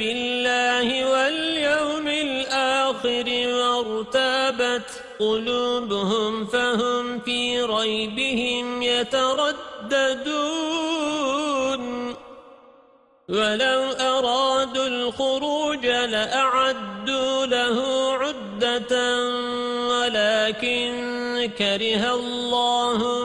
بالله واليوم الآخر وارتابت قلوبهم فهم في ريبهم يترددون. ولو أرادوا الخروج لأعدوا له عدة ولكن كره الله